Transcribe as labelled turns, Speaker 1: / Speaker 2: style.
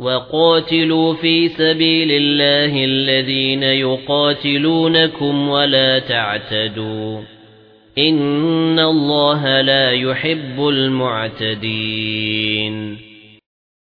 Speaker 1: وقاتلوا في سبيل الله الذين يقاتلونكم ولا تعتدوا. إن الله لا يحب المعتدين.